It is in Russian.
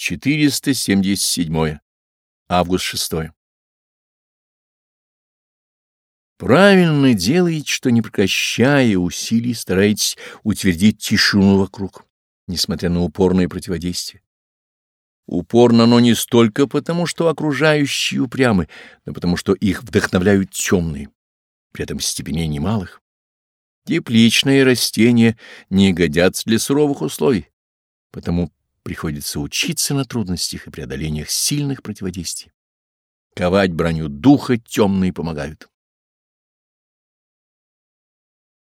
477. Август 6. Правильно делаете, что не прекращая усилий стараетесь утвердить тишину вокруг, несмотря на упорное противодействие. Упорно оно не столько потому, что окружающие упрямы, но потому, что их вдохновляют темные, при этом степеней немалых. Тепличные растения не годятся для суровых условий, потому приходится учиться на трудностях и преодолениях сильных противодействий. Ковать броню духа темные помогают.